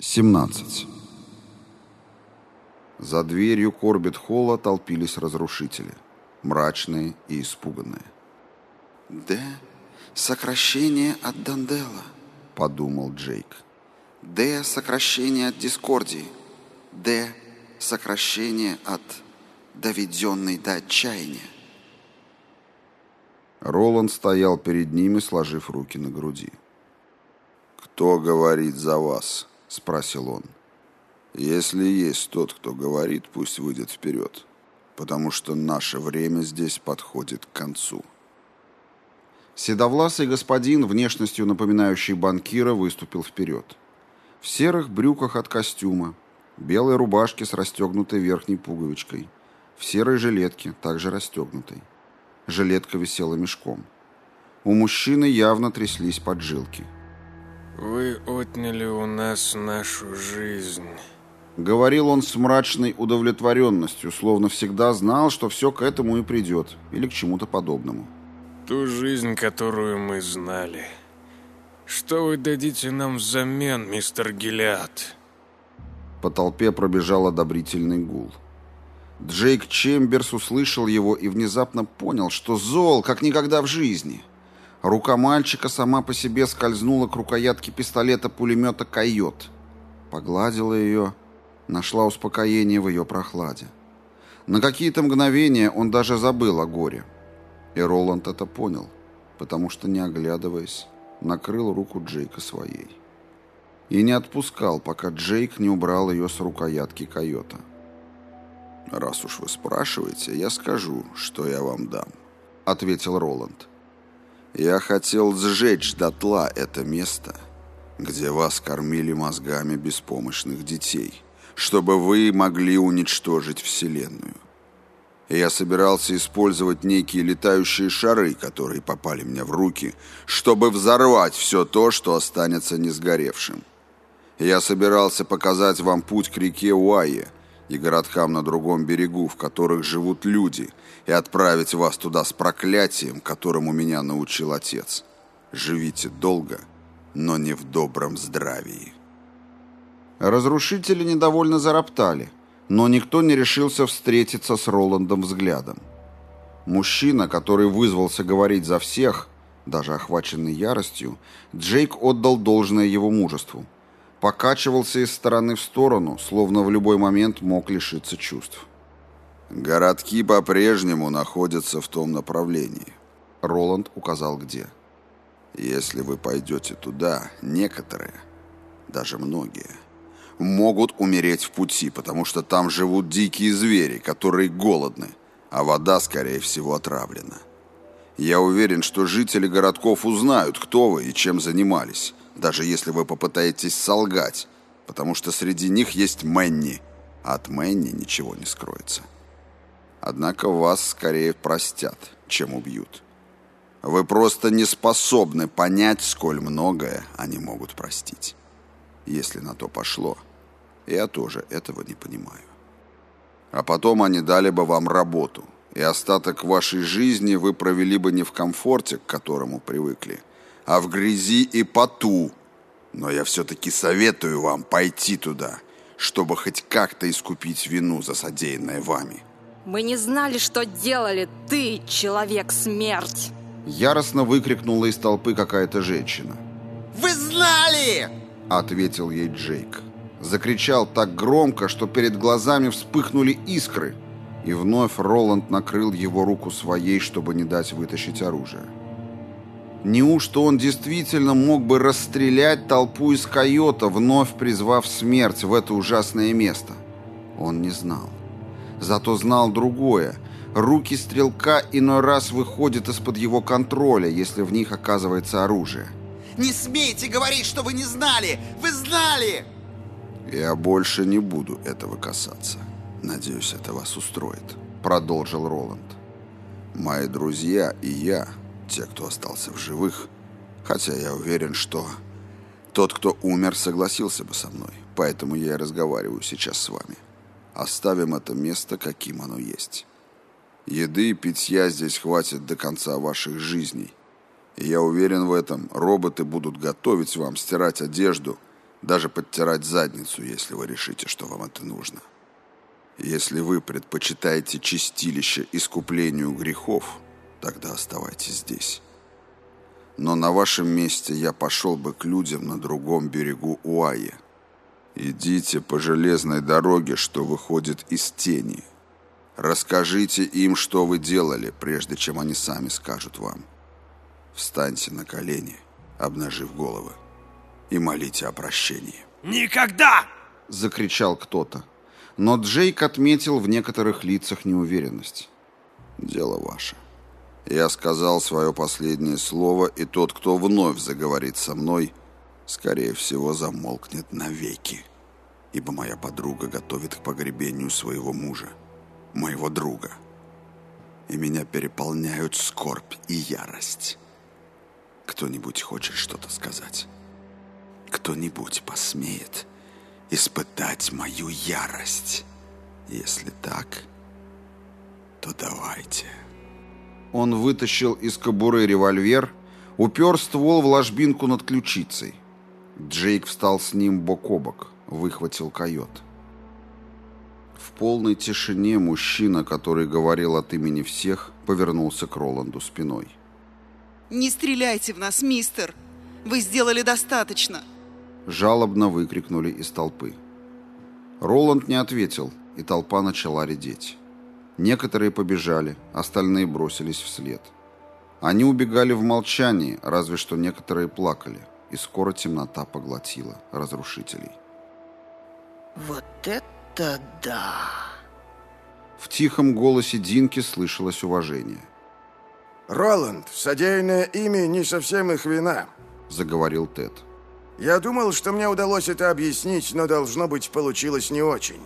17. За дверью Корбет-холла толпились разрушители, мрачные и испуганные. «Д. Сокращение от Дандела», — подумал Джейк. «Д. Сокращение от Дискордии. Д. Сокращение от доведенной до отчаяния». Роланд стоял перед ними, сложив руки на груди. «Кто говорит за вас?» — спросил он. «Если есть тот, кто говорит, пусть выйдет вперед, потому что наше время здесь подходит к концу». Седовласый господин, внешностью напоминающий банкира, выступил вперед. В серых брюках от костюма, белой рубашке с расстегнутой верхней пуговичкой, в серой жилетке, также расстегнутой. Жилетка висела мешком. У мужчины явно тряслись поджилки. «Вы отняли у нас нашу жизнь», — говорил он с мрачной удовлетворенностью, словно всегда знал, что все к этому и придет, или к чему-то подобному. «Ту жизнь, которую мы знали. Что вы дадите нам взамен, мистер Гелиад?» По толпе пробежал одобрительный гул. Джейк Чемберс услышал его и внезапно понял, что зол, как никогда в жизни — Рука мальчика сама по себе скользнула к рукоятке пистолета-пулемета «Койот». Погладила ее, нашла успокоение в ее прохладе. На какие-то мгновения он даже забыл о горе. И Роланд это понял, потому что, не оглядываясь, накрыл руку Джейка своей. И не отпускал, пока Джейк не убрал ее с рукоятки койота. «Раз уж вы спрашиваете, я скажу, что я вам дам», — ответил Роланд. Я хотел сжечь дотла это место, где вас кормили мозгами беспомощных детей, чтобы вы могли уничтожить Вселенную. Я собирался использовать некие летающие шары, которые попали мне в руки, чтобы взорвать все то, что останется не сгоревшим. Я собирался показать вам путь к реке Уайе, и городкам на другом берегу, в которых живут люди, и отправить вас туда с проклятием, которому меня научил отец. Живите долго, но не в добром здравии». Разрушители недовольно зароптали, но никто не решился встретиться с Роландом взглядом. Мужчина, который вызвался говорить за всех, даже охваченный яростью, Джейк отдал должное его мужеству – покачивался из стороны в сторону, словно в любой момент мог лишиться чувств. «Городки по-прежнему находятся в том направлении», — Роланд указал где. «Если вы пойдете туда, некоторые, даже многие, могут умереть в пути, потому что там живут дикие звери, которые голодны, а вода, скорее всего, отравлена. Я уверен, что жители городков узнают, кто вы и чем занимались, даже если вы попытаетесь солгать, потому что среди них есть Мэнни, а от Мэнни ничего не скроется. Однако вас скорее простят, чем убьют. Вы просто не способны понять, сколь многое они могут простить. Если на то пошло, я тоже этого не понимаю. А потом они дали бы вам работу, и остаток вашей жизни вы провели бы не в комфорте, к которому привыкли, а в грязи и поту. Но я все-таки советую вам пойти туда, чтобы хоть как-то искупить вину за содеянное вами. Мы не знали, что делали. Ты, человек-смерть. Яростно выкрикнула из толпы какая-то женщина. «Вы знали!» Ответил ей Джейк. Закричал так громко, что перед глазами вспыхнули искры. И вновь Роланд накрыл его руку своей, чтобы не дать вытащить оружие. Неужто он действительно мог бы расстрелять толпу из койота, вновь призвав смерть в это ужасное место? Он не знал. Зато знал другое. Руки стрелка иной раз выходят из-под его контроля, если в них оказывается оружие. «Не смейте говорить, что вы не знали! Вы знали!» «Я больше не буду этого касаться. Надеюсь, это вас устроит», — продолжил Роланд. «Мои друзья и я те, кто остался в живых, хотя я уверен, что тот, кто умер, согласился бы со мной, поэтому я и разговариваю сейчас с вами. Оставим это место, каким оно есть. Еды и питья здесь хватит до конца ваших жизней. И я уверен в этом, роботы будут готовить вам, стирать одежду Даже подтирать задницу, если вы решите, что вам это нужно. Если вы предпочитаете чистилище искуплению грехов, тогда оставайтесь здесь. Но на вашем месте я пошел бы к людям на другом берегу Уайи. Идите по железной дороге, что выходит из тени. Расскажите им, что вы делали, прежде чем они сами скажут вам. Встаньте на колени, обнажив головы, и молите о прощении. Никогда! Закричал кто-то. Но Джейк отметил в некоторых лицах неуверенность. Дело ваше. Я сказал свое последнее слово, и тот, кто вновь заговорит со мной, скорее всего, замолкнет навеки, ибо моя подруга готовит к погребению своего мужа, моего друга. И меня переполняют скорбь и ярость. Кто-нибудь хочет что-то сказать? Кто-нибудь посмеет испытать мою ярость? Если так, то давайте. Он вытащил из кобуры револьвер, упер ствол в ложбинку над ключицей. Джейк встал с ним бок о бок, выхватил койот. В полной тишине мужчина, который говорил от имени всех, повернулся к Роланду спиной. «Не стреляйте в нас, мистер! Вы сделали достаточно!» Жалобно выкрикнули из толпы. Роланд не ответил, и толпа начала редеть. Некоторые побежали, остальные бросились вслед. Они убегали в молчании, разве что некоторые плакали, и скоро темнота поглотила разрушителей. Вот это да! В тихом голосе Динки слышалось уважение. «Роланд, содеянное ими не совсем их вина», — заговорил Тед. «Я думал, что мне удалось это объяснить, но, должно быть, получилось не очень».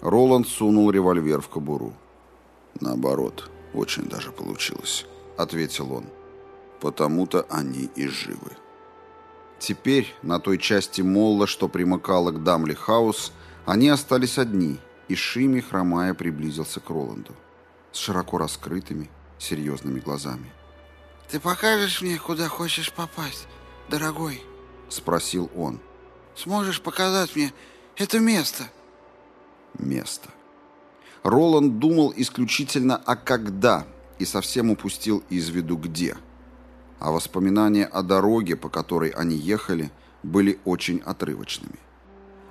Роланд сунул револьвер в кобуру. «Наоборот, очень даже получилось», — ответил он. «Потому-то они и живы». Теперь на той части молла, что примыкала к Дамли Хаус, они остались одни, и Шими, хромая, приблизился к Роланду. С широко раскрытыми, серьезными глазами. «Ты покажешь мне, куда хочешь попасть, дорогой?» — спросил он. «Сможешь показать мне это место?» Место. Роланд думал исключительно о «когда» и совсем упустил из виду «где». А воспоминания о дороге, по которой они ехали, были очень отрывочными.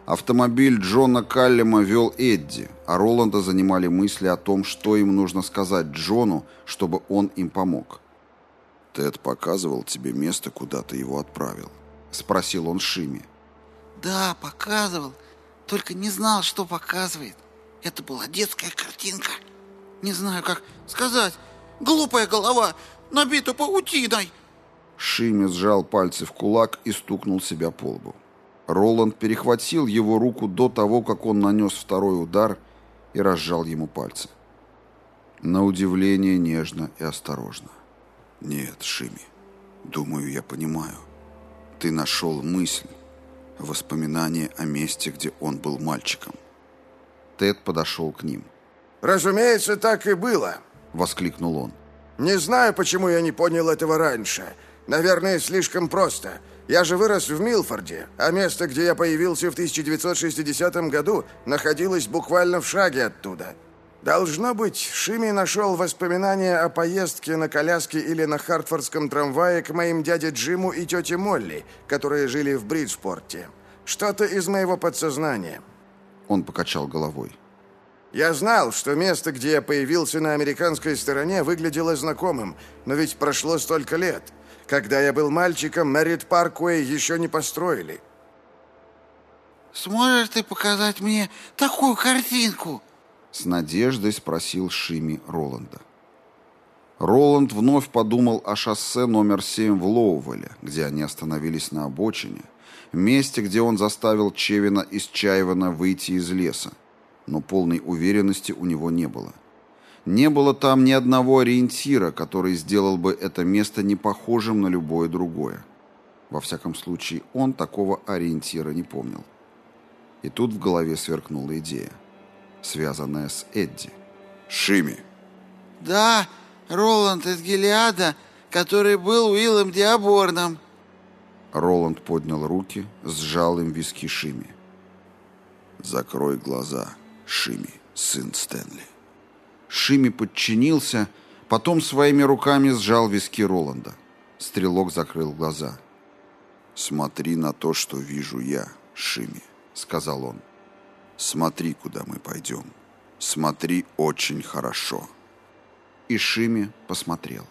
Автомобиль Джона Каллема вел Эдди, а Роланда занимали мысли о том, что им нужно сказать Джону, чтобы он им помог. «Тед показывал тебе место, куда ты его отправил?» — спросил он Шими. «Да, показывал. Только не знал, что показывает. Это была детская картинка. Не знаю, как сказать. Глупая голова, набита паутиной. Шими сжал пальцы в кулак и стукнул себя по лбу. Роланд перехватил его руку до того, как он нанес второй удар и разжал ему пальцы. На удивление нежно и осторожно. «Нет, Шими, думаю, я понимаю. Ты нашел мысль, Воспоминание о месте, где он был мальчиком. Тед подошел к ним. «Разумеется, так и было», — воскликнул он. «Не знаю, почему я не понял этого раньше. Наверное, слишком просто. Я же вырос в Милфорде, а место, где я появился в 1960 году, находилось буквально в шаге оттуда. Должно быть, Шими нашел воспоминания о поездке на коляске или на хартфордском трамвае к моим дяде Джиму и тете Молли, которые жили в Бриджпорте. Что-то из моего подсознания. Он покачал головой. Я знал, что место, где я появился на американской стороне, выглядело знакомым, но ведь прошло столько лет. Когда я был мальчиком, Мэрит Парквей еще не построили. «Сможешь ты показать мне такую картинку?» С надеждой спросил Шими Роланда. Роланд вновь подумал о шоссе номер 7 в Лоувеле, где они остановились на обочине, месте, где он заставил Чевина из Чаевана выйти из леса, но полной уверенности у него не было. Не было там ни одного ориентира, который сделал бы это место не похожим на любое другое. Во всяком случае, он такого ориентира не помнил. И тут в голове сверкнула идея связанная с Эдди. Шими. Да, Роланд из Гелиада, который был Уиллом Диаборном. Роланд поднял руки, сжал им виски Шими. «Закрой глаза, Шими, сын Стэнли». Шими подчинился, потом своими руками сжал виски Роланда. Стрелок закрыл глаза. «Смотри на то, что вижу я, Шими», — сказал он. «Смотри, куда мы пойдем. Смотри очень хорошо». И Шими посмотрел.